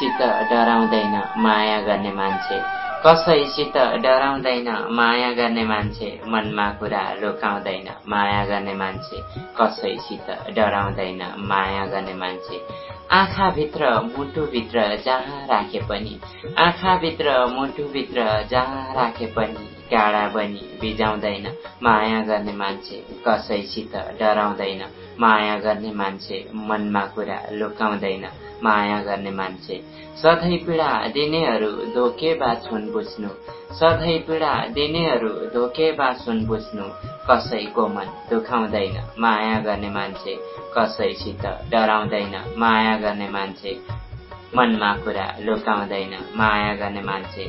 कसैसित डराउँदैन माया गर्ने मान्छे कसैसित डराउँदैन माया गर्ने मान्छे मनमा कुरा लुकाउँदैन माया गर्ने मान्छे कसैसित डराउँदैन माया गर्ने मान्छे आँखाभित्र मुटुभित्र जहाँ राखे पनि आँखाभित्र मुटुभित्र जहाँ राखे पनि काँडा बनी बिजाउँदैन माया गर्ने मान्छे कसैसित डराउँदैन माया गर्ने मान्छे मनमा कुरा लुकाउँदैन माया गर्ने मान्छे। सधैँ पीडा दिनेहरू धोकेबाज हुन् बुझ्नु। सधैँ पीडा दिनेहरू धोकेबाज हुन् बुझ्नु। कसैको मन दुखाउँदैन माया गर्ने मान्छे। कसैसित डराउँदैन माया गर्ने मान्छे। मनमा कुरा लुकाउँदैन माया गर्ने मान्छे।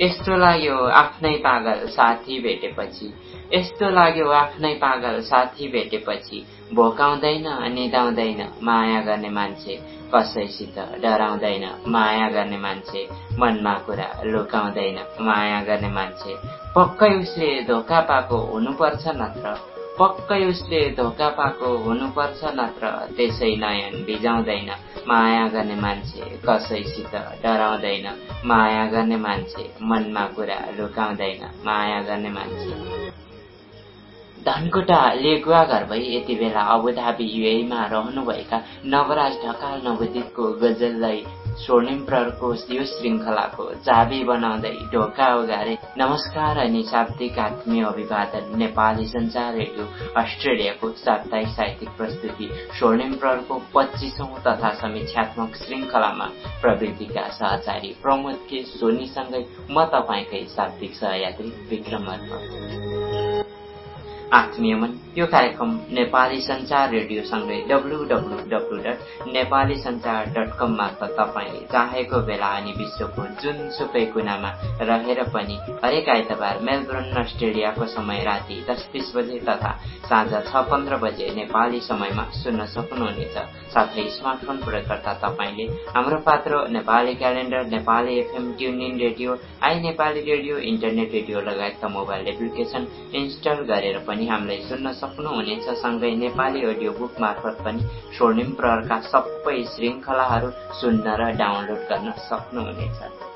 यस्तो लाग्यो आफ्नै पागल साथी भेटेपछि। यस्तो लाग्यो आफ्नै पागल साथी भेटेपछि। भोकाउँदैन निदाउँदैन माया गर्ने मान्छे कसैसित डराउँदैन माया गर्ने मान्छे मनमा कुरा लुकाउँदैन माया गर्ने मान्छे। पक्कै उसले धोका पाएको हुनुपर्छ नत्र पक्कै उसले धोका पाएको हुनुपर्छ नत्र त्यसै नयन बिजाउँदैन माया गर्ने मान्छे कसैसित डराउँदैन माया गर्ने मान्छे मनमा कुरा लुकाउँदैन माया गर्ने मान्छे। धनकुटा लेगुवा घर भई यति बेला अबुधाबी युएमा रहनुभएका नवराज ढकाल नवोदितको गजललाई स्वर्णिम प्रहरको यो श्रृङ्खलाको चाबी बनाउँदै ढोका उगारे नमस्कार अनि शाब्दिक आत्मीय अभिवादन नेपाली सञ्चार रेडियो अस्ट्रेलियाको साप्ताहिक साहित्यिक प्रस्तुति स्वर्णिम प्रहरको पच्चिसौं तथा समीक्षात्मक श्रृङ्खलामा प्रवृत्तिका सहचारी प्रमोद के सोनीसँगै म तपाईँकै शाब्दिक सहयात्री विक्रम आत्मीयमन यो कार्यक्रम Nepali Sanchar रेडियोसँगै W W W dot Nepali Sanchar dot com मार्फत तपाईँले चाहेको बेला अनि विश्वको जुनसुकै कुनामा रहेर पनि हरेक आइतबार मेलबोर्न अस्ट्रेलियाको समय राति दस तिस बजे तथा साँझ छ पन्ध्र बजे नेपाली समयमा सुन्न सक्नुहुनेछ। साथै स्मार्टफोन प्रयोगकर्ता तपाईँले हाम्रो पात्र Nepali calendar Nepali FM TuneIn radio I Nepali radio internet radio लगायतका मोबाइल एप्लिकेसन इन्स्टल गरेर पनि पनि हामीलाई सुन्न सक्नुहुनेछ सँगै नेपाली अडियो बुक मार्फत पनि स्वर्णिम प्रहरका सबै श्रृङ्खलाहरू सुन्न र डाउनलोड गर्न सक्नुहुनेछ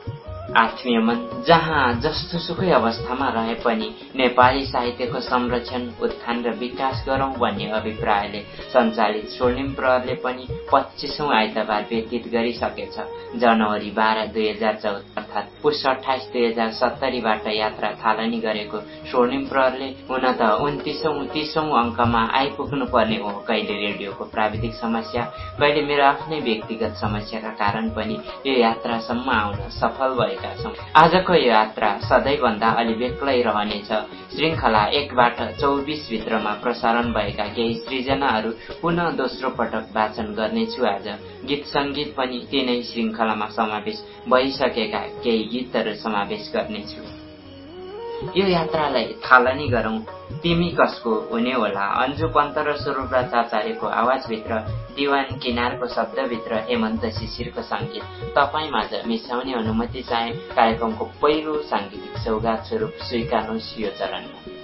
आत्मीय मन जहाँ जस्तो सुकै अवस्थामा रहे पनि नेपाली साहित्यको संरक्षण उत्थान र विकास गरौं भन्ने अभिप्रायले सञ्चालित स्वर्णिम प्रहरले पनि पच्चिसौं आइतबार व्यतीत गरिसकेछ। जनवरी बाह्र दुई हजार चौध अर्थात् पुष अठाइस दुई हजार सत्तरीबाट यात्रा थालनी गरेको स्वर्णिम प्रहरले हुन त उन्तिसौं तिसौं अङ्कमा आइपुग्नु पर्ने हो। कहिले रेडियोको प्राविधिक समस्या कहिले मेरो आफ्नै व्यक्तिगत समस्याका कारण पनि यो यात्रासम्म आउन सफल गरेका छौँ। आजको यो यात्रा सधैँभन्दा अलि बेग्लै रहनेछ। श्रृङ्खला एकबाट चौबिस भित्रमा प्रसारण भएका केही सृजनाहरू पुनः दोस्रो पटक वाचन गर्नेछु आज। गीत सङ्गीत पनि तिनै श्रृङ्खलामा समावेश भइसकेका केही गीतहरू समावेश गर्नेछु। यो यात्रालाई थालनी गरौं। तिमी कसको हुने होला? अन्जु पन्त र स्वरूपराज आचार्यको आवाजभित्र दिवान किनारको शब्दभित्र हेमन्त शिशिरको सङ्गीत। तपाईँ माझ मिसाउने अनुमति चाहे कार्यक्रमको पहिलो साङ्गीतिक सौगात स्वरूप स्वीकार्नुहोस् यो चरणमा।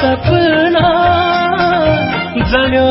सपना जलो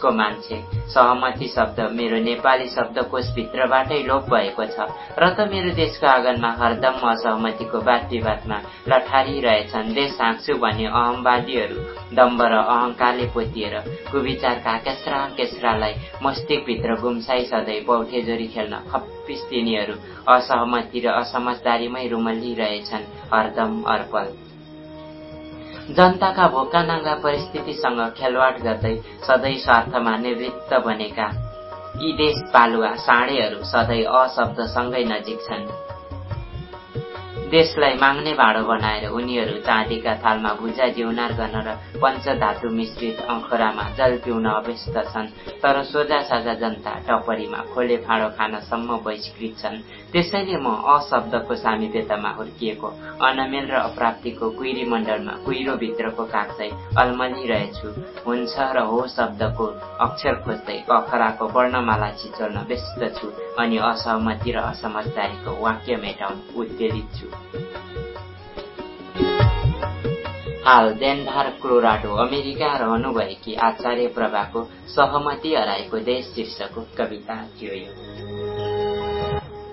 देशको मान्छे सहमति शब्द मेरो नेपाली शब्दकोशभित्रबाटै लोप भएको छ। र त मेरो देशको आँगनमा हरदम असहमतिको वाद विवादमा लठारिरहेछन्। देश हाँक्छु भन्ने अहमवादीहरू दम्ब र अहङ्कारले पोतिएर कुविचारका केस्रा केस्रालाई मस्तिष्कभित्र गुम्साई सधैँ बौठेजोरी खेल्न खप्पिस तिनीहरू असहमति र असमझदारीमै रुमल्लिरहेछन्। हरदम अर्पल जनताका भोका नाङ्गा परिस्थितिसँग खेलवाड गर्दै सधैँ स्वार्थमा निवृत्त बनेका यी देश पालुवा साँडेहरू सधैँ अशब्दसँगै नजिक छन्। देशलाई माग्ने भाँडो बनाएर उनीहरू चाँदीका थालमा भुजा जिउनार गर्न र पञ्चधातु मिश्रित अखरामा जल पिउन अभ्यस्त छन् तर सोझा साझा जनता टपरीमा खोले फाँडो खानसम्म बहिष्कृत छन्। त्यसैले म अशब्दको सामिप्यतामा हुर्किएको अनमेल र अप्राप्तिको कुइरी मण्डलमा कुहिरोभित्रको कागजै अल्मलिरहेछु। हुन्छ र हो शब्दको अक्षर खोज्दै अखराको वर्णमाला छिचोल्न व्यस्त छु अनि असहमति र असमझदारीको वाक्य मेटाउन उद्वेलित छु। हाल डेनभार क्लोराडो अमेरिका रहनुभएकी आचार्य प्रभाको सहमति हराएको देश शीर्षकको कविता थियो यो।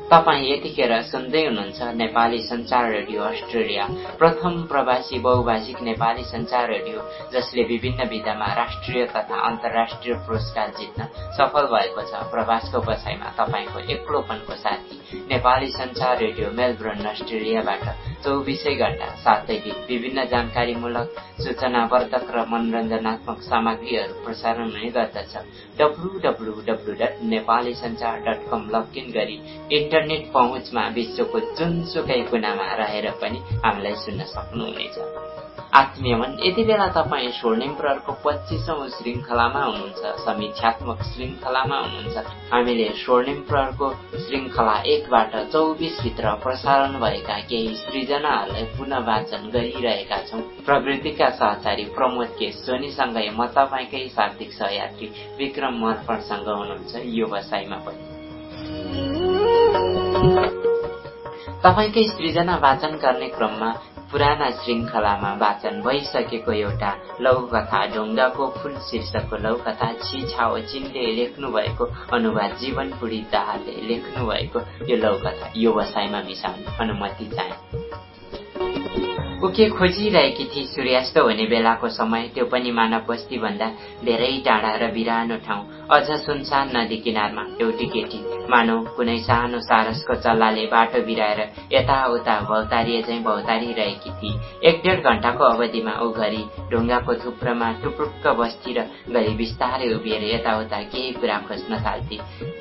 तपाईँ यतिखेर सुन्दै हुनुहुन्छ नेपाली संचार रेडियो अस्ट्रेलिया प्रथम प्रवासी बहुभाषिक नेपाली संचार रेडियो जसले विभिन्न विधामा राष्ट्रिय तथा अन्तर्राष्ट्रिय पुरस्कार जित्न सफल भएको छ। प्रवासको बसाइमा तपाईँको एक्लोपनको साथी नेपाली संचार रेडियो मेलबर्न अस्ट्रेलियाबाट चौबिसै घण्टा दिन विभिन्न जानकारीमूलक सूचनावर्धक र मनोरञ्जनात्मक सामग्रीहरू प्रसारण हुने गर्दछ। W W dot Nepali Sanchar dot com login गरी इन्टरनेट पहुँचमा विश्वको जुनसुकै कुनामा रहेर पनि हामीलाई सुन्न सक्नुहुनेछ। आत्मीय मन यति बेला तपाईँ स्वर्णिम प्रहरको पच्चिसौँ श्रृङ्खलामा हुनुहुन्छ समीक्षात्मक श्रृङ्खलामा हुनुहुन्छ। हामीले स्वर्णिम प्रहरको श्रृङ्खला एकबाट चौबिसभित्र प्रसारण भएका केही सृजनाहरूलाई पुनः वाचन गरिरहेका छौँ। प्रवृत्तिका सहचारी प्रमोद के सोनीसँगै म तपाईँकै शाब्दिक सहयात्री विक्रम मर्पणसँग हुनुहुन्छ यो बसाइमा पनि। तपाईँकै सृजना वाचन गर्ने क्रममा पुराना श्रृङ्खलामा वाचन भइसकेको एउटा लघुकथा ढुङ्गाको फुल शीर्षकको लघुकथा छिछाओ चिनले लेख्नु भएको अनुवाद जीवन पुरी दाहालले लेख्नु भएको यो लघुकथा यो बसाइमा मिसाउने अनुमति चाहे। उके खोजिरहेकी थिए सूर्यास्त हुने बेलाको समय त्यो पनि मानव बस्तीभन्दा धेरै टाढा र बिरानो ठाउँ अझ सुनसान नदी किनारमा एउटी केटी मानव कुनै सानो सारसको चल्लाले बाटो बिराएर यताउता भौतारिए चाहिँ भौतारिरहेकी थिए एक डेढ घण्टाको अवधिमा ऊ घरि ढुङ्गाको थुप्रोमा टुप्रुक्क बस्ती र घरि बिस्तारै उभिएर यताउता केही कुरा खोज्न थाल्थे।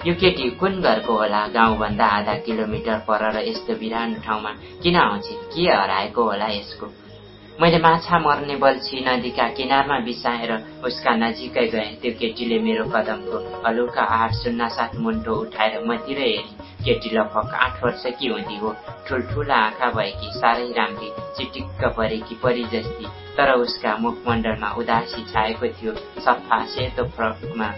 यो केटी कुन घरको होला? गाउँभन्दा आधा किलोमिटर पर र यस्तो बिरानो ठाउँमा किन आउँछ के हराएको होला यसको? मैले माछा मर्ने बल्छी नदीका किनारमा बिसाएर उसका नजिकै गएँ। त्यो केटीले मेरो कदमको हलुका आठ शून्य सात मुन्टो उठाएर मतिर हेरी। केटी लगभग आठ वर्षकी हुँदी हो। ठुल्ठुला आँखा भएकी साह्रै राम्री चिटिक्क परेकी परी जस्ती। तर उसका मुखमण्डलमा उदासी छाएको थियो। सफा सेतो फ्रकमा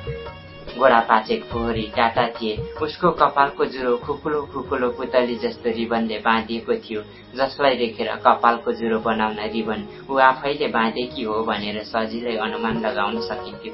गोडा पाचेक फोहोरी टाटा थिए। उसको कपालको जुरो खुकुलो खुकुलो पुतली जस्तो रिबनले बाँधिएको थियो जसलाई देखेर कपालको जुरो बनाउन रिबन ऊ आफैले बाँधेकी हो? भनेर सजिलै अनुमान लगाउन सकिन्थ्यो।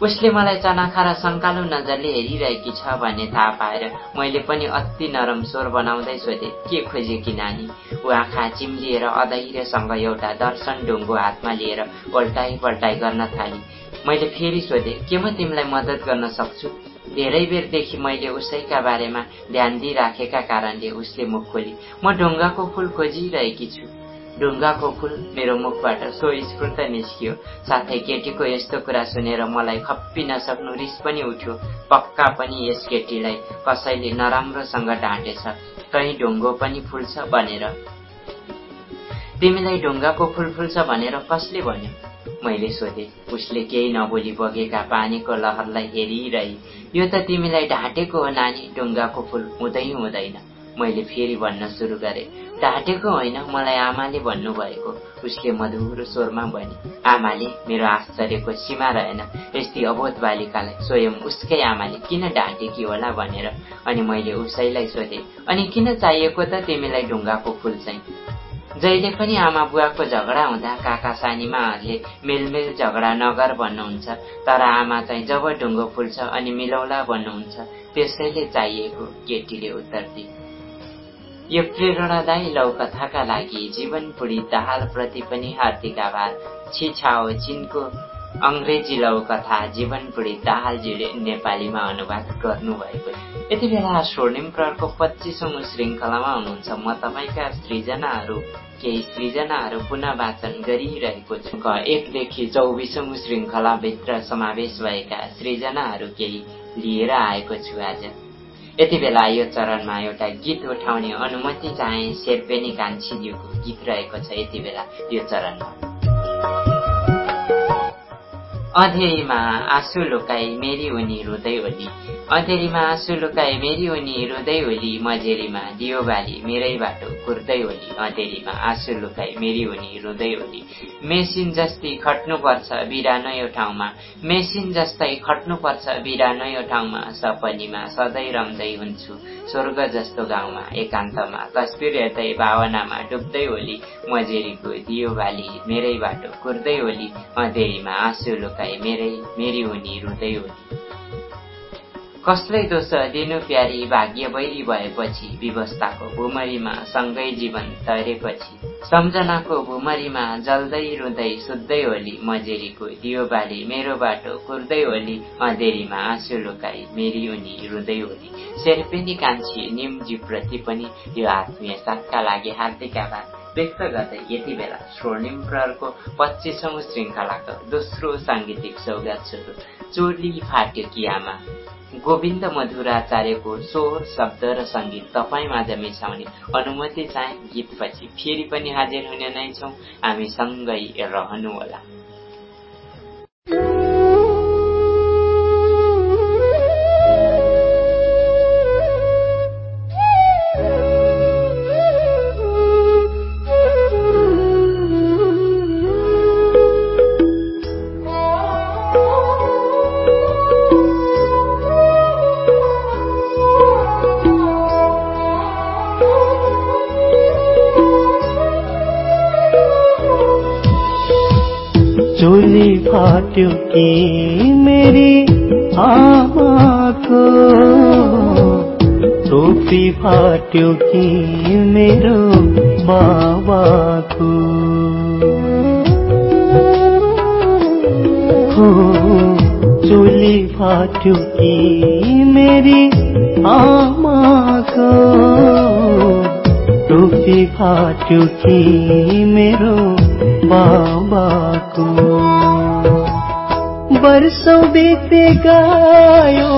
उसले मलाई चनाखा र सङ्कालो नजरले हेरिरहेकी छ भन्ने थाहा पाएर मैले पनि अति नरम स्वर बनाउँदै सोधेँ के खोजेकी नानी? ऊ आँखा चिम्लिएर अधैर्यसँग एउटा दर्शन ढुङ्गो हातमा लिएर पल्टाइ पल्टाइ गर्न थाली। मैले फेरि सोधेँ के म तिमीलाई मद्दत गर्न सक्छु? धेरै बेरदेखि मैले उसैका बारेमा ध्यान दिइराखेका कारणले उसले मुख खोली। म ढुङ्गाको फुल खोजिरहेकी छु। ढुङ्गाको फुल मेरो मुखबाट सो स्फूर्त निस्कियो। साथै केटीको यस्तो कुरा सुनेर मलाई खप्पी नसक्नु रिस पनि उठ्यो। पक्का पनि यस केटीलाई कसैले नराम्रोसँग ढाँटेछ कहीँ ढुङ्गो पनि फुल्छ भनेर तिमीलाई ढुङ्गाको फुल फुल्छ भनेर कसले भन्यो? मैले सोधेँ उसले केही नबोली बगेका पानीको लहरलाई हेरिरही। यो त तिमीलाई ढाँटेको हो नानी ढुङ्गाको फुल हुँदै हुँदैन। मैले फेरि भन्न सुरु गरेँ ढाँटेको होइन मलाई आमाले भन्नुभएको। उसले मधुरो स्वरमा भने आमाले मेरो आश्चर्यको सीमा रहेन यस्ती अबोध बालिकालाई स्वयं उसकै आमाले किन ढाँटेकी होला भनेर। अनि मैले उसैलाई सोधेँ अनि किन चाहिएको त तिमीलाई ढुङ्गाको फुल चाहिँ? जहिले पनि आमा बुवाको झगडा हुँदा काका सानीमाहरूले मेलमेल झगडा नगर भन्नुहुन्छ तर आमा चाहिँ जब ढुङ्गो फुल्छ अनि मिलाउला भन्नुहुन्छ त्यसैले चाहिएको केटीले उत्तर दिए। यो प्रेरणादायी लौकथाका लागि जीवन पुडी दाहालप्रति पनि हार्दिक आभार। छिछाओ चिनको अङ्ग्रेजी लौकथा जीवन पुडी दाहालजीले नेपालीमा अनुवाद गर्नुभएको यति बेला स्वर्णिम प्रहरको पच्चिसौँ श्रृङ्खलामा हुनुहुन्छ। म तपाईँका सृजनाहरू केही सृजनाहरू पुनः वाचन गरिरहेको छु। एकदेखि चौबिसौँ श्रृङ्खलाभित्र समावेश भएका सृजनाहरू केही लिएर आएको छु आज। यति बेला यो चरणमा एउटा गीत उठाउने अनुमति चाहे शेर्पेनी कान्छीज्यूको गीत रहेको छ यति बेला यो चरणमा। अँधेरीमा आँसु लुकाई मेरी उनी रुँदै होली अँधेरीमा आँसु लुकाई मेरी उनी रुँदै होली मजेरीमा दियो बाली मेरै बाटो कुर्दै होली अँधेरीमा आँसु लुकाई मेरी उनी रुँदै होली मेसिन जस्तै खट्नुपर्छ बिरानो ठाउँमा मेसिन जस्तै खट्नुपर्छ बिरानो ठाउँमा सपनीमा सधैँ रम्दै हुन्छु स्वर्ग जस्तो गाउँमा एकान्तमा तस्बिर हेर्दै भावनामा डुब्दै होली मजेरीको दियो बाली मेरै बाटो कुर्दै होली अँधेरीमा आँसु लुकाई मेरै मेरी उनी रुँदै होली कसलाई दोष दिनु प्यारी भाग्य बैरी भएपछि व्यवस्थाको भुमरीमा सँगै जीवन तरेपछि सम्झनाको भुमरीमा जल्दै रुँदै सुत्दै होली मजेरीको दियो बाली मेरो बाटो कुर्दै होली अँधेरीमा आँसु लुकाई मेरी उनी रुँदै होली। शेर्पेनी कान्छी निमजीप्रति पनि यो आत्मीय साथका लागि हार्दिक आभार व्यक्त गर्दै यति बेला स्वर्णिम प्रहरको पच्चिसौँ श्रृङ्खलाको दोस्रो साङ्गीतिक सौगात स्वरूप चोली फाट्यो कियामा गोविन्द मधुराचार्यको स्वर शब्द र सङ्गीत तपाईँ माझ मिसाउने अनुमति चाहे गीतपछि फेरि पनि हाजिर हुने नै छौँ। हामी सँगै रहनुहोला। कि मेरी आमाको टोपी फाट्यो कि मेरो बाबाको हो चोली फाट्यो कि मेरी आमाको टोपी फाट्यो कि मेरो बाबाको वर्षौँ बिते गयो।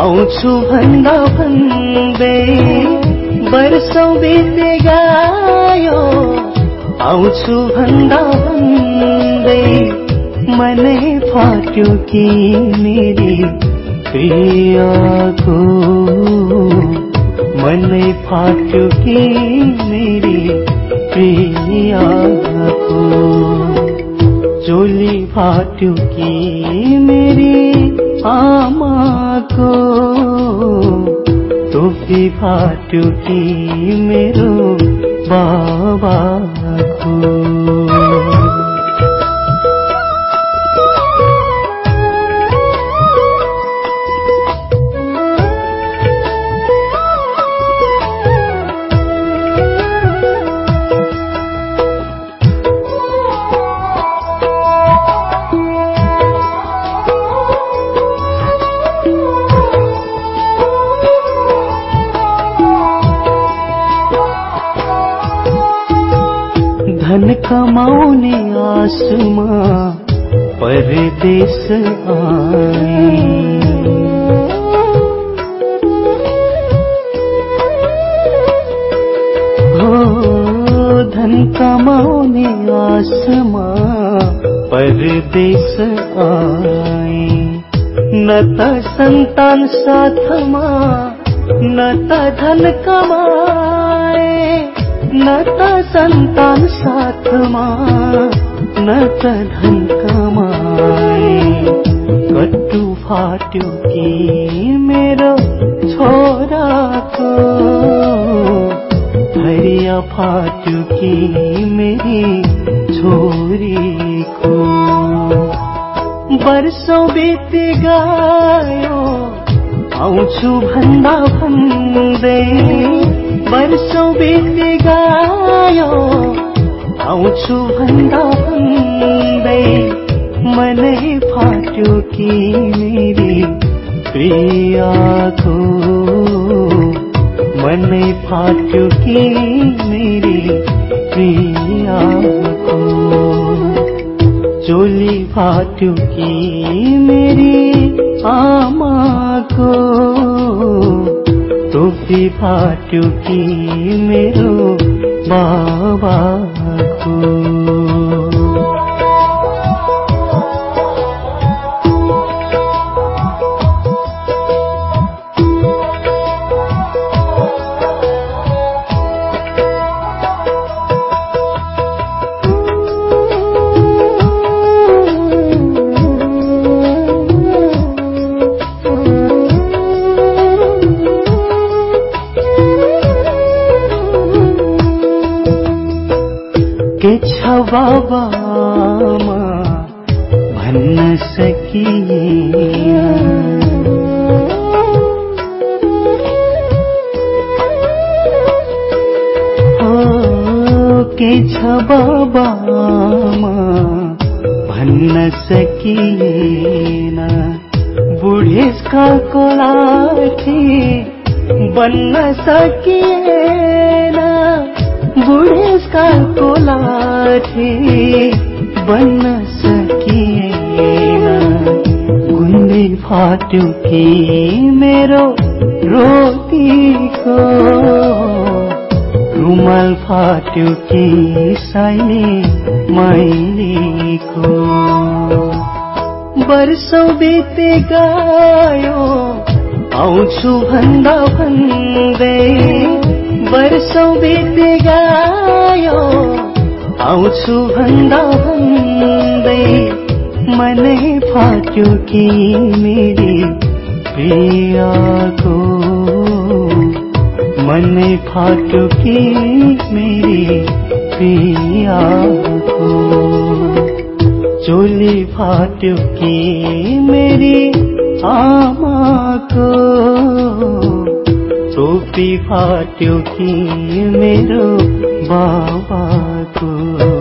आउँछु भन्दा भन्दै वर्षौँ बिते गयो। आउँछु भन्दा भन्दै मनै फाट्यो कि मेरी प्रियको मनै फाट्यो कि मेरी प्रियको चोली फाट्यो कि मेरी आमाको? टोपी कि मेरो बाबाको? सन्तान चोली फाट्यो कि मेरी आमाको टोपी फाट्यो कि मेरो बाबाको बन्न सकिएन। बुढेसकालको लाठी बन्न सकिएन। गुन्दै फाट्यो कि मेरो रोटीको। रुमाल फाट्यो कि साइने मैलीको। वर्षौँ बिते गयो आउँछु भन्दा भन्दै वर्षौँ बिते गयो। आउँछु भन्दा भन्दै मनै फाट्यो कि मेरी प्रियाको। मनै फाट्यो कि मेरी प्रियाको। चोली फाट्यो कि मेरी आमाको टोपी फाट्यो कि मेरो बाबाको?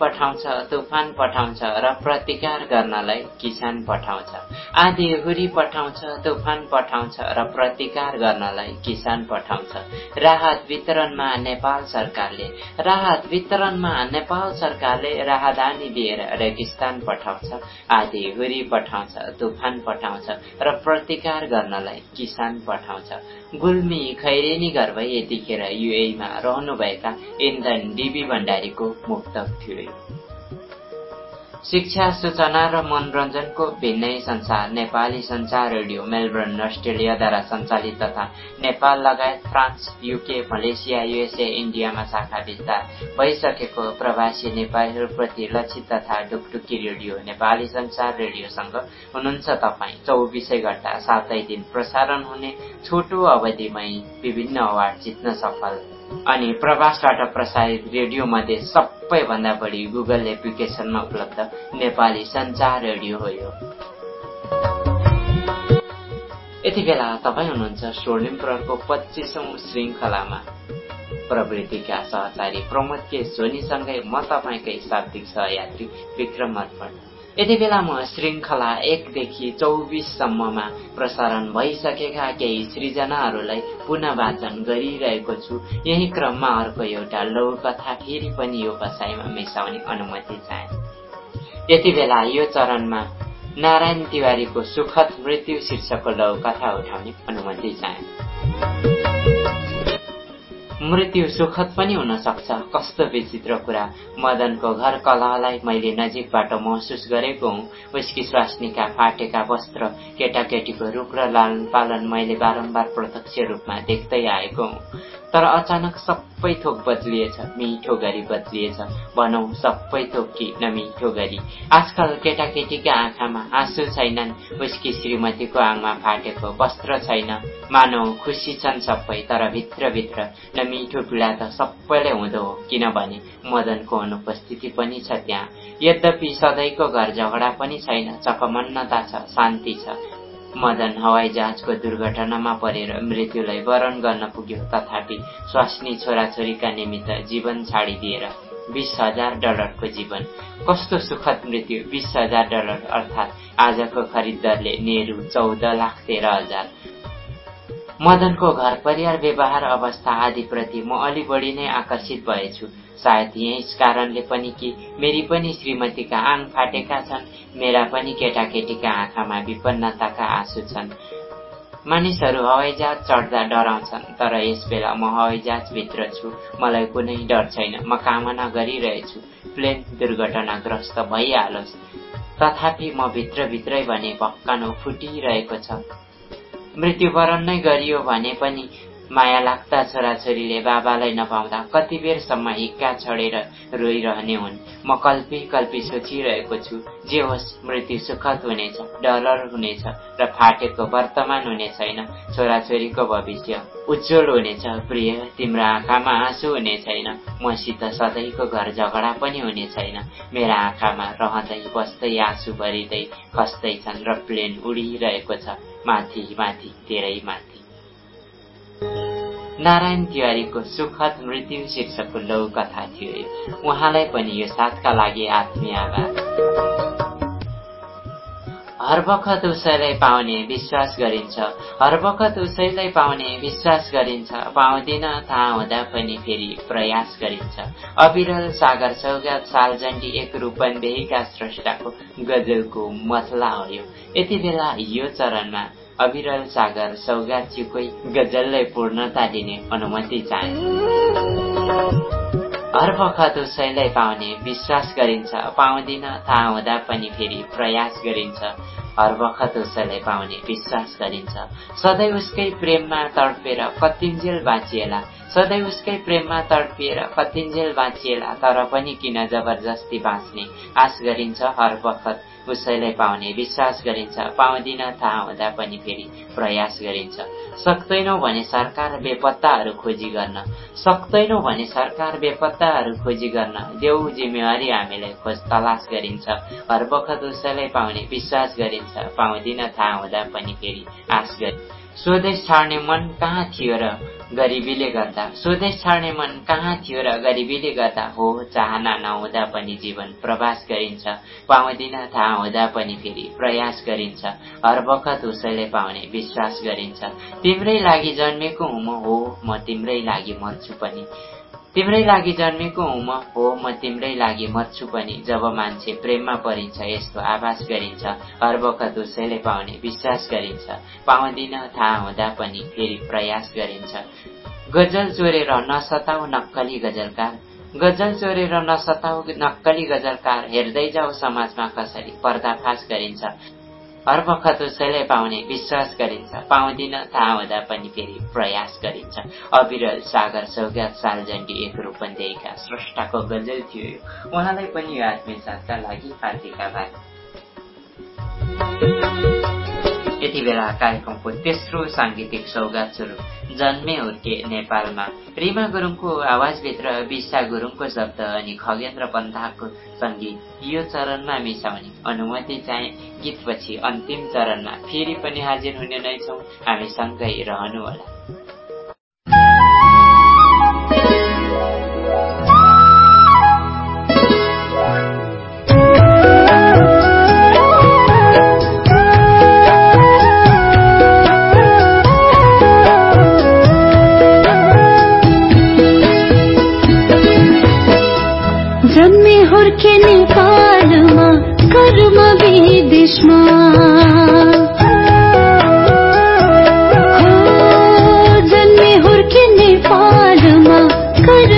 पठाउँछ तुफान पठाउँछ र प्रतिकार गर्नलाई किसान पठाउँछ। आधी हुरी पठाउँछ तुफान पठाउँछ र प्रतिकार गर्नलाई किसान पठाउँछ। राहत वितरणमा नेपाल सरकारले राहत वितरणमा नेपाल सरकारले राहदानी दिएर रेगिस्तान पठाउँछ आधी हुरी पठाउँछ तुफान पठाउँछ र प्रतिकार गर्नलाई किसान पठाउँछ। गुल्मी खैरेनी गर्भ यतिखेर युएमा रहनुभएका इन्धन डिबी भण्डारीको मुक्तक थियो। शिक्षा सूचना र मनोरञ्जनको भिन्नै संसार नेपाली संचार रेडियो मेलबर्न अस्ट्रेलियाद्वारा सञ्चालित तथा नेपाल लगायत फ्रान्स युके मलेसिया युएसए इन्डियामा शाखा विस्तार भइसकेको प्रवासी नेपालीहरूप्रति लक्षित तथा ढुकढुकी रेडियो नेपाली संचार रेडियोसँग हुनुहुन्छ तपाईँ। चौबिसै घण्टा सातै दिन प्रसारण हुने छोटो अवधिमै विभिन्न अवार्ड जित्न सफल। अनि प्रवासबाट प्रसारित रेडियो मध्ये सबैभन्दा बढी गुगल एप्लिकेसनमा उपलब्ध नेपाली सञ्चार रेडियो हो यो। यति बेला तपाईँ हुनुहुन्छ स्वर्णिम प्रहरको पच्चिसौँ श्रृङ्खलामा। प्रवृत्तिका सहचारी प्रमोद के सोनीसँगै म तपाईँकै शाब्दिक सहयात्री विक्रम अर्पण। यति बेला म श्रृङ्खला एकदेखि चौबिससम्ममा प्रसारण भइसकेका केही सृजनाहरूलाई पुनः वाचन गरिरहेको छु। यही क्रममा अर्को एउटा लौ कथा फेरि पनि यो बसाइमा मिसाउने अनुमति चाहे। यति बेला यो चरणमा नारायण तिवारीको सुखद मृत्यु शीर्षकको लौ कथा उठाउने अनुमति चाहे। मृत्यु सुखद पनि हुन सक्छ कस्तो विचित्र कुरा। मदनको घर कलहलाई मैले नजिकबाट महसुस गरेको हुँ। उसकी स्वास्नीका फाटेका वस्त्र केटाकेटीको रुख र लालन पालन मैले बारम्बार प्रत्यक्ष रूपमा देख्दै आएको हुँ। तर अचानक सबै थोक बदलिएछ मिठो गरी बदलिएछ। भनौ सबै थोक कि नमिठो गरी। आजकल केटाकेटीका आँखामा आँसु छैनन् उसकी श्रीमतीको आङमा फाटेको वस्त्र छैन। मानौ खुसी छन् सबै तर भित्रभित्र नमिठो पीडा त सबैले हुँदो हो। किनभने मदनको अनुपस्थिति पनि छ त्यहाँ। यद्यपि सधैँको घर झगडा पनि छैन चकमन्नता छ शान्ति छ। मदन हवाई जहाजको दुर्घटनामा परेर मृत्युलाई वरण गर्न पुग्यो। तथापि स्वास्नी छोराछोरीका निमित्त जीवन छाडिदिएर बिस हजार डलरको जीवन। कस्तो सुखद मृत्यु बिस हजार डलर अर्थात् आजको खरिद दरले नेहरू चौध लाख तेह्र हजार। मदनको घर परिवार व्यवहार अवस्था आदिप्रति म अलि बढी नै आकर्षित भएछु। सायद यस कारणले पनि कि मेरी पनि श्रीमतीका आङ फाटेका छन् मेरा पनि केटाकेटीका आँखामा विपन्नताका आँसु छन्। मानिसहरू हवाईजहाज चढ्दा डराउँछन् तर यस बेला म हवाईजहाजभित्र छु मलाई कुनै डर छैन म कामना गरिरहेछु प्लेन दुर्घटनाग्रस्त भइहालोस्। तथापि म भित्रभित्रै भने भक्कानो फुटिरहेको छ। मृत्युवरण नै गरियो भने पनि माया लाग्दा छोराछोरीले बाबालाई नपाउँदा कति बेरसम्म हिक्का छडेर रोइरहने हुन्। म कल्पी कल्पी सोचिरहेको छु जे होस् मृत्यु सुखद हुनेछ डलर हुनेछ र फाटेको वर्तमान हुने छैन। छोराछोरीको भविष्य उज्जवल हुनेछ प्रिय तिम्रो आँखामा आँसु हुने छैन। मसित सधैँको घर झगडा पनि हुने छैन। मेरा आँखामा रहँदै बस्दै आँसु भरिँदै खस्दैछन् र प्लेन उडिरहेको छ। माथि माथि धेरै माथि। नारायण तिवारीको सुखद मृत्यु शीर्षकको लौ कथा थियो उहाँलाई पनि यो साथका लागि आत्मीय आभार। हर बखत उसैलाई पाउने विश्वास गरिन्छ। हर बखत उसैलाई पाउने विश्वास गरिन्छ। पाउँदिन थाहा हुँदा पनि फेरि प्रयास गरिन्छ। अविरल सागर सौगात सालजण्डी एक रूपन्देहीका स्रष्टाको गजलको मसला हो यति बेला यो चरणमा अविरल सागर सौगातज्यूकै गजललाई पूर्णता दिने अनुमति चाहे। हर वखत उसैलाई पाउने विश्वास गरिन्छ पाउँदिन थाहा हुँदा पनि फेरि प्रयास गरिन्छ। हर वखत उसैलाई पाउने विश्वास गरिन्छ। सधैँ उसकै प्रेममा तडपेर कतिन्जेल बाँचिएला। सधैँ उसकै प्रेममा तडपिएर कतिन्जेल बाँचिएला तर पनि किन जबरजस्ती बाँच्ने? आश गरिन्छ हर वखत उसैलाई पाउने विश्वास गरिन्छ पाउँदिन थाहा हुँदा पनि फेरि प्रयास गरिन्छ। सक्दैनौ भने सरकार बेपत्ताहरू खोजी गर्न सक्दैनौ भने सरकार बेपत्ताहरू खोजी गर्न देऊ जिम्मेवारी हामीलाई खोज तलास गरिन्छ। हर बखत उसैलाई पाउने विश्वास गरिन्छ पाउँदिन थाहा हुँदा पनि फेरि आश गरि स्वदेश छाड्ने मन कहाँ थियो र गरिबीले गर्दा। स्वदेश छाड्ने मन कहाँ थियो र गरिबीले गर्दा हो चाहना नहुँदा पनि जीवन प्रवास गरिन्छ। पाउँदिन थाहा हुँदा पनि फेरि प्रयास गरिन्छ। हर बखत उसैले पाउने विश्वास गरिन्छ। तिम्रै लागि जन्मेको हुँ हो म तिम्रै लागि मर्छु पनि। तिम्रै लागि जन्मेको म हो म तिम्रै लागि मर्छु पनि। जब मान्छे प्रेममा परिन्छ यस्तो आभास गरिन्छ हर बखत उसैले पाउने विश्वास गरिन्छ। पाउँदिन थाहा हुँदा पनि फेरि प्रयास गरिन्छ। गजल चोरेर नसताउ नक्कली गजलकार। गजल चोरेर नसताउ नक्कली गजलकार हेर्दै जाऊ समाजमा कसरी पर्दाफास गरिन्छ। हर वखत उसैलाई पाउने विश्वास गरिन्छ। पाउँदिन थाहा हुँदा पनि फेरि प्रयास गरिन्छ। अविरल सागर सौगात सालजण्डी एक रूपन्देहीका स्रष्टाको गजल थियो उहाँलाई पनि यो आत्मीय लागि हार्दिक आभार। यति बेला कार्यक्रमको तेस्रो साङ्गीतिक सौगात स्वरूप जन्मे हुर्के नेपालमा। रिमा गुरुङको आवाजभित्र विशा गुरुङको शब्द अनि खगेन्द्र पन्थाको सङ्गीत। यो चरणमा मिसाउने अनुमति चाहे गीतपछि अन्तिम चरणमा फेरि पनि हाजिर हुने नै छौँ। हामी सँगै रहनुहोला। नेपालमा कर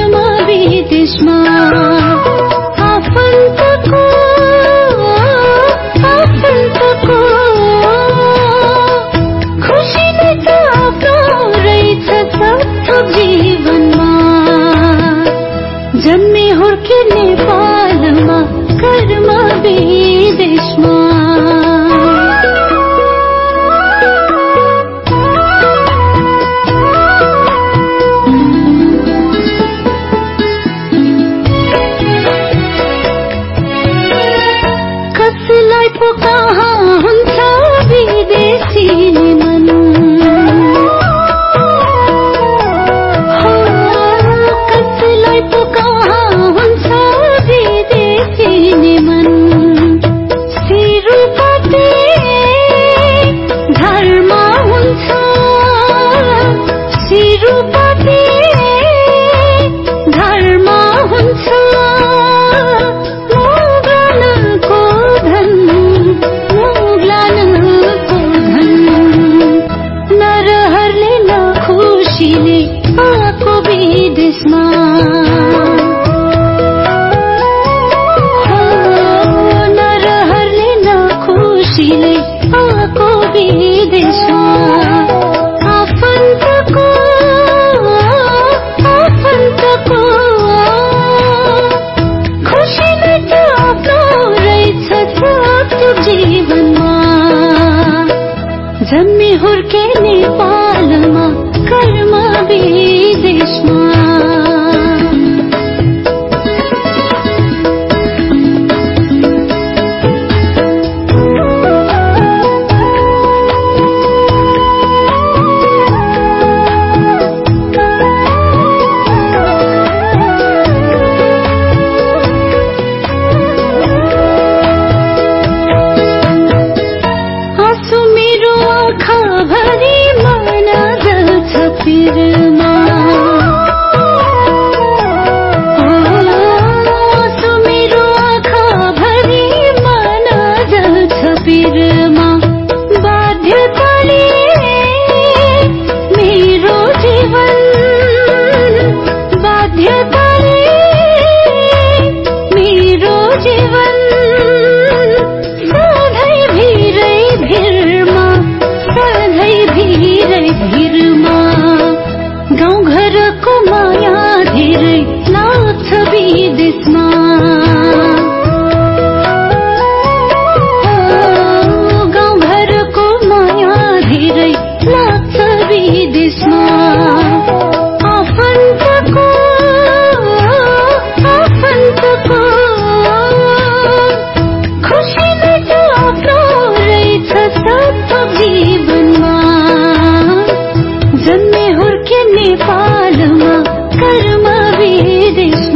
के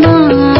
भन्दा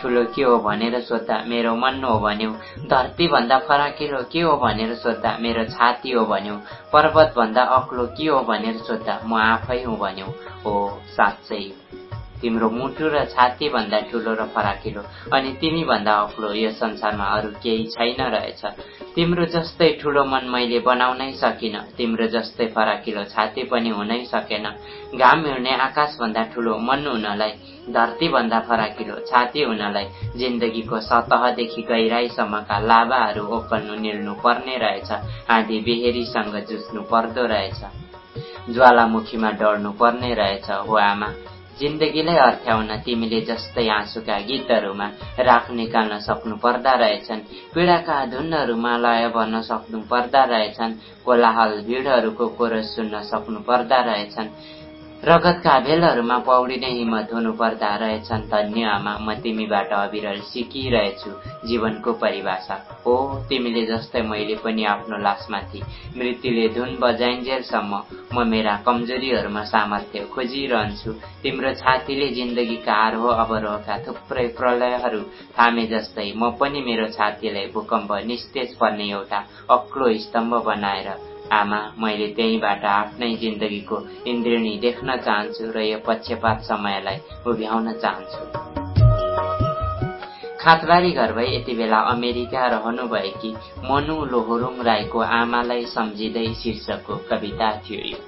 ठुलो के हो भनेर सोद्धा मेरो मन हो भन्यो। धरतीभन्दा फराकिलो के हो भनेर सोद्धा मेरो छाती हो भन्यो। पर्वतभन्दा अग्लो के हो भनेर सोद्धा म आफै हुँ भन्यो। हो साँच्चै। तिम्रो मुटु र छातीभन्दा ठुलो र फराकिलो अनि तिमी भन्दा अग्लो यो संसारमा अरू केही छैन रहेछ। तिम्रो जस्तै ठुलो मन मैले बनाउनै सकिन तिम्रो जस्तै फराकिलो छाती पनि हुनै सकेन। घाम हिँड्ने आकाशभन्दा ठुलो मन हुनलाई धरतीभन्दा फराकिलो छाती हुनलाई जिन्दगीको सतहदेखि गहिराईसम्मका लाभाहरू ओकल्नु निल्नु पर्ने रहेछ। आधी बेहेरीसँग जुझ्नु पर्दो रहेछ। ज्वालामुखीमा डढ्नु पर्ने रहेछ। हो आमा जिन्दगीलाई अर्थ्याउन तिमीले जस्तै आँसुका गीतहरूमा राख निकाल्न सक्नु पर्दा रहेछन्। पीडाका धुनहरूमा लय भर्न सक्नु पर्दा रहेछन्। कोलाहल भिडहरूको कोरस सुन्न सक्नु पर्दा रहेछन्। रगतका भेलहरूमा पौडिने हिम्मत हुनुपर्दा रहेछन् धन्य आमा। म तिमीबाट अविरल सिकिरहेछु जीवनको परिभाषा। हो तिमीले जस्तै मैले पनि आफ्नो लासमाथि मृत्युले धुन बजाइन्जेलसम्म म मेरा कमजोरीहरूमा सामर्थ्य खोजिरहन्छु। तिम्रो छातीले जिन्दगीका आरोह अवरोहका थुप्रै प्रलयहरू थामे जस्तै म पनि मेरो छातीलाई भूकम्प निस्तेज पर्ने एउटा अक्लो स्तम्भ बनाएर आमा मैले त्यहीँबाट आफ्नै जिन्दगीको इन्द्रिणी देख्न चाहन्छु र यो पक्षपात समयलाई उभ्याउन चाहन्छु। खातबारी घर भई यति बेला अमेरिका रहनुभएकी मनु लोहोरुङ राईको आमालाई सम्झिँदै शीर्षकको कविता थियो यो।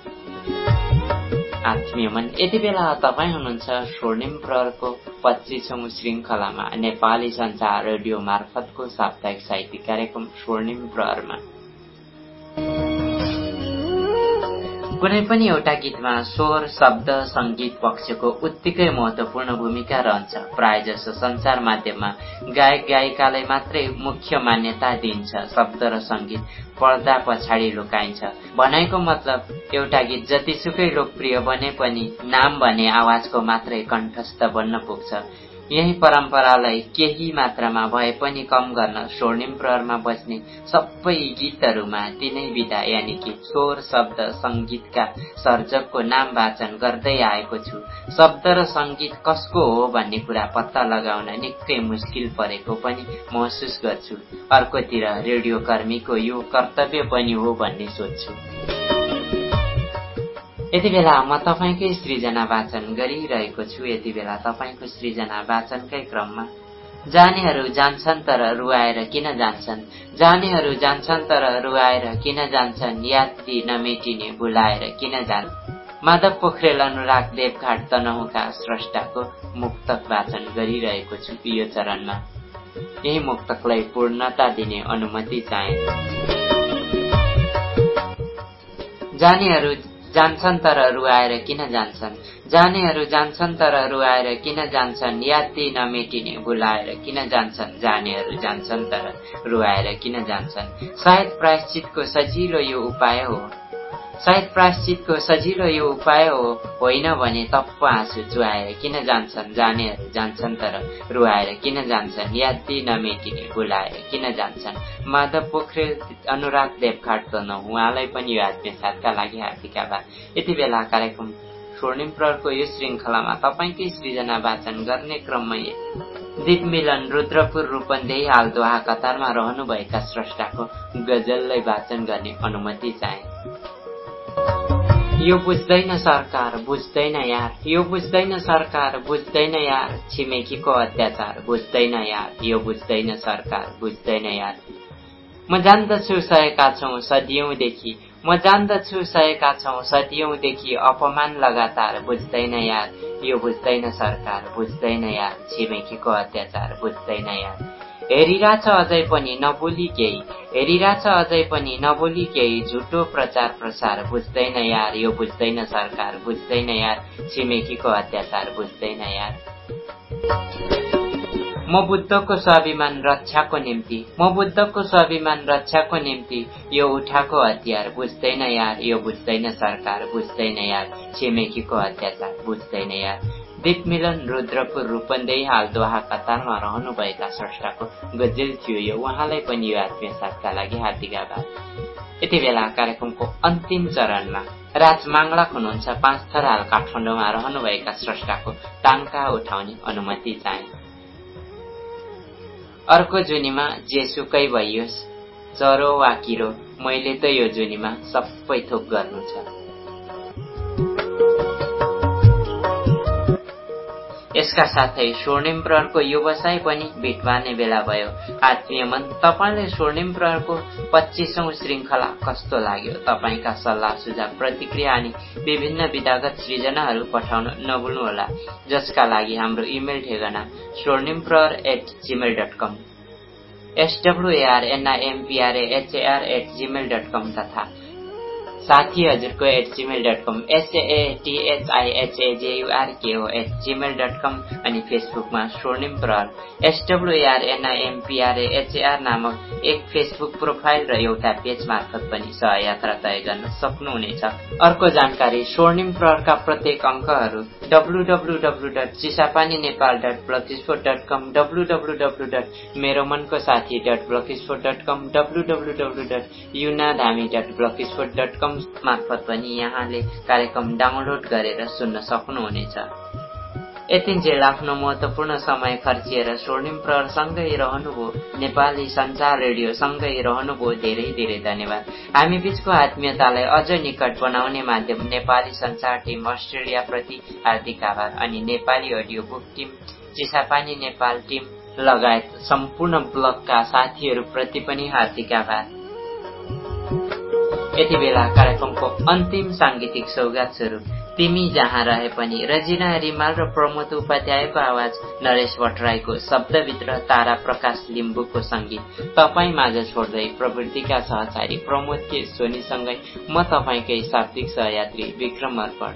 आत्मीय मन यति बेला तपाईँ हुनुहुन्छ स्वर्णिम प्रहरको पच्चिसौँ श्रृङ्खलामा नेपाली संचार रेडियो मार्फतको साप्ताहिक साहित्यिक कार्यक्रम स्वर्णिम प्रहरमा कुनै पनि एउटा गीतमा स्वर शब्द सङ्गीत पक्षको उत्तिकै महत्वपूर्ण भूमिका रहन्छ। प्राय जसो संसार माध्यममा गायक गायिकालाई मात्रै मुख्य मान्यता दिइन्छ। शब्द र सङ्गीत पर्दा पछाडि लुकाइन्छ। भनाइको मतलब एउटा गीत जतिसुकै लोकप्रिय बने पनि नाम भने आवाजको मात्रै कण्ठस्थ बन्न पुग्छ। यही परम्परालाई केही मात्रामा भए पनि कम गर्न स्वर्णिम प्रहरमा बज्ने सबै गीतहरूमा तिनै विधा यानि कि स्वर शब्द सङ्गीतका सर्जकको नाम वाचन गर्दै आएको छु। शब्द र सङ्गीत कसको हो भन्ने कुरा पत्ता लगाउन निकै मुस्किल परेको पनि महसुस गर्छु। अर्कोतिर रेडियो कर्मीको यो कर्तव्य पनि हो भन्ने सोध्छु। यति बेला म तपाईँकै सृजना वाचन गरिरहेको छु। यति बेला तपाईँको सृजना वाचनकै क्रममा जानेहरू जान्छन् तर रुवाएर किन जान्छन्? जानेहरू जान्छन् तर रुवाएर किन जान्छन्? यात्री नमेटिने बुलाएर किन जान्? माधव पोखरेल अनुराग देवघाट तनहुका स्रष्टाको मुक्तक वाचन गरिरहेको छु यो चरणमा। यही मुक्तकलाई पूर्णता दिने अनुमति चाहे। जानेहरू जान्छन् तर रुवाएर किन जान्छन्? जानेहरू जान्छन् तर रुवाएर किन जान्छन्? याति नमेटिने भुलाएर किन जान्छन्? जानेहरू जान्छन् तर रुवाएर किन जान्छन्? सायद प्रायश्चितको सजिलो यो उपाय हो। सायद प्राश्चितको सजिलो यो उपाय हो होइन भने तप्प आँसु चुहाएर किन जान्छन् जानेहरू जान्छन् तर रुवाएर किन जान्छन् यादी नमेटिने बोलाएर किन जान्छन्? माधव पोखरेल अनुराग देवघाट त उहाँलाई पनि यो आत्मीय साथका लागि हार्दिक आभार। यति बेला कार्यक्रम स्वर्णिम प्रहरको यो श्रृङ्खलामा तपाईँकै सृजना वाचन गर्ने क्रममा दिप मिलन रुद्रपुर रूपन्देही हालदोहा कतारमा रहनुभएका स्रष्टाको गजललाई वाचन गर्ने अनुमति चाहे। यो बुझ्दैन सरकार बुझ्दैन यार। यो बुझ्दैन सरकार बुझ्दैन यार। छिमेकीको अत्याचार बुझ्दैन यार। यो बुझ्दैन सरकार बुझ्दैन यार। म जान्दछु सहेका छौँ सदियौँदेखि। म जान्दछु सहेका छौँ सदियौँदेखि। अपमान लगातार बुझ्दैन यार। यो बुझ्दैन सरकार बुझ्दैन यार। छिमेकीको अत्याचार बुझ्दैन यार। हेरिरहेछ अझै पनि नबोली केही। हेरिरहेछ अझै पनि। नबोली केही झुटो प्रचार प्रसार बुझ्दैन यार। यो बुझ्दैन सरकार बुझ्दैन यार। छिमेकीको अत्याचार बुझ्दैन यार। म बुद्धको स्वाभिमान रक्षाको निम्ति म बुद्धको स्वाभिमान रक्षाको निम्ति यो उठाको हतियार बुझ्दैन यार। यो बुझ्दैन सरकार बुझ्दैन यार। छिमेकीको अत्याचार बुझ्दैन यार। मिलन रुद्रपुर रूपन्देही हाल दोहा कतारमा रहनुभएका स्रष्टाको गजल थियो यो। उहाँलाई पनि यो आत्मीय साथका लागि हार्दिक आभार। यति बेला कार्यक्रमको अन्तिम चरणमा राज माङ्लाक हुनुहुन्छ। पाँच थर हाल काठमाडौँमा रहनुभएका स्रष्टाको टाङ्का उठाउने अनुमति चाहे। अर्को जुनीमा जेसुकै भइयोस्। चरो वा किरो मैले त यो जुनीमा सबै थोक गर्नु छ। यसका साथै स्वर्णिम प्रहरको व्यवसाय पनि भेट बेला भयो। आत्मीय मन तपाईँले स्वर्णिम प्रहरको पच्चिसौं श्रृङ्खला कस्तो लाग्यो? तपाईँका सल्लाह सुझाव प्रतिक्रिया अनि विभिन्न विधागत सृजनाहरू पठाउन नभुल्नुहोला जसका लागि हाम्रो इमेल ठेगाना Swarnim Prahar at Gmail dot com SWAR at Gmail dot com तथा साथी हजुरको at Gmail dot com SAATHIHAJURKO at Gmail dot com अनि फेसबुकमा स्वर्णिम प्रहर एसडब्लुएआरएनआइएमपिआरएएचएआर नामक एक फेसबुक प्रोफाइल र एउटा पेज मार्फत पनि सहयात्रा तय गर्न सक्नुहुनेछ। अर्को जानकारी स्वर्णिम प्रहरका प्रत्येक अङ्कहरू W W W dot Chisapani Nepal dot blogspot dot com W W W dot मेरो मनको साथी dot blogspot dot com W W W dot Yuna Dhami dot blogspot dot com मार्फत पनि यहाँले कार्यक्रम डाउनलोड गरेर सुन्न सक्नुहुनेछ। यतिन्जेल आफ्नो महत्वपूर्ण समय खर्चिएर स्वर्णिम प्रहरसँगै रहनुभयो नेपाली सञ्चार रेडियोसँगै रहनुभयो धेरै धेरै धन्यवाद। हामी बीचको आत्मीयतालाई अझ निकट बनाउने माध्यम नेपाली सञ्चार टिम अस्ट्रेलियाप्रति हार्दिक आभार अनि Nepali audio book team Chisapani Nepal team लगायत सम्पूर्ण ब्लकका साथीहरूप्रति पनि हार्दिक आभार। यति बेला कार्यक्रमको अन्तिम साङ्गीतिक सौगात स्वरूप तिमी जहाँ रहे पनि रजिना रिमाल र प्रमोद उपाध्यायको आवाज नरेश भट्टराईको शब्दभित्र तारा प्रकाश लिम्बुको सङ्गीत तपाईँ माझ छोड्दै प्रवृत्तिका सहचारी प्रमोद के सोनीसँगै म तपाईँकै शाब्दिक सहयात्री विक्रम अर्पण।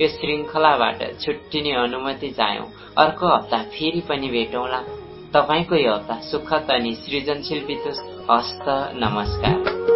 यो श्रृङ्खलाबाट छुट्टिने अनुमति चाह्यौं। अर्को हप्ता फेरि पनि भेटौँला। तपाईँको यो हप्ता सुखद अनि सृजनशील बितोस् हस्त नमस्कार।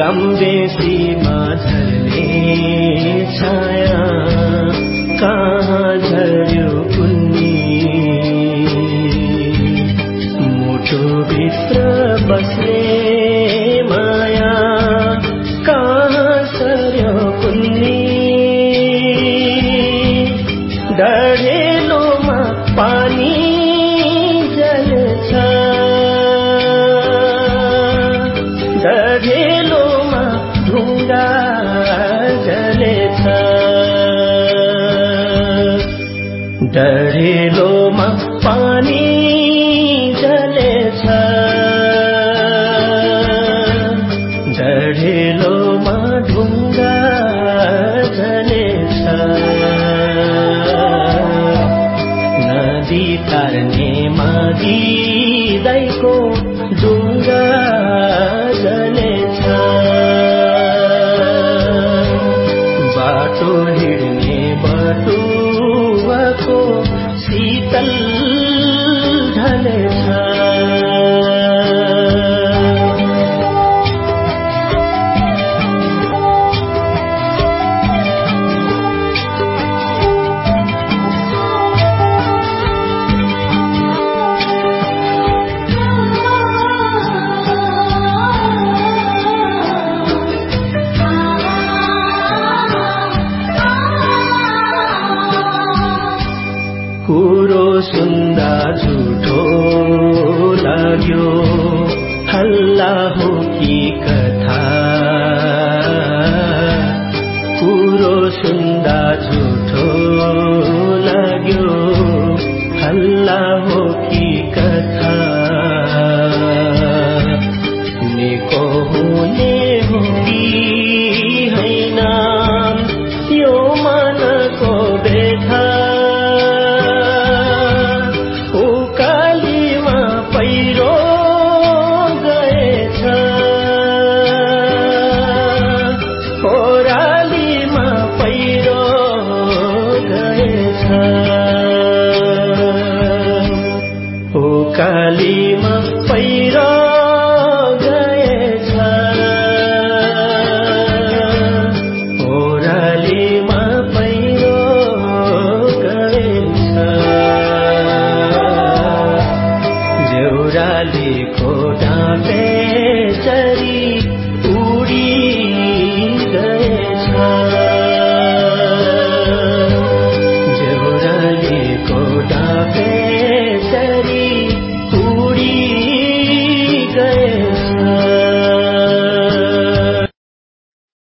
गम्बेसीमा झर्ने छाया कहाँ झर्यो कुन्नी मुटुभित्र बस्ने माया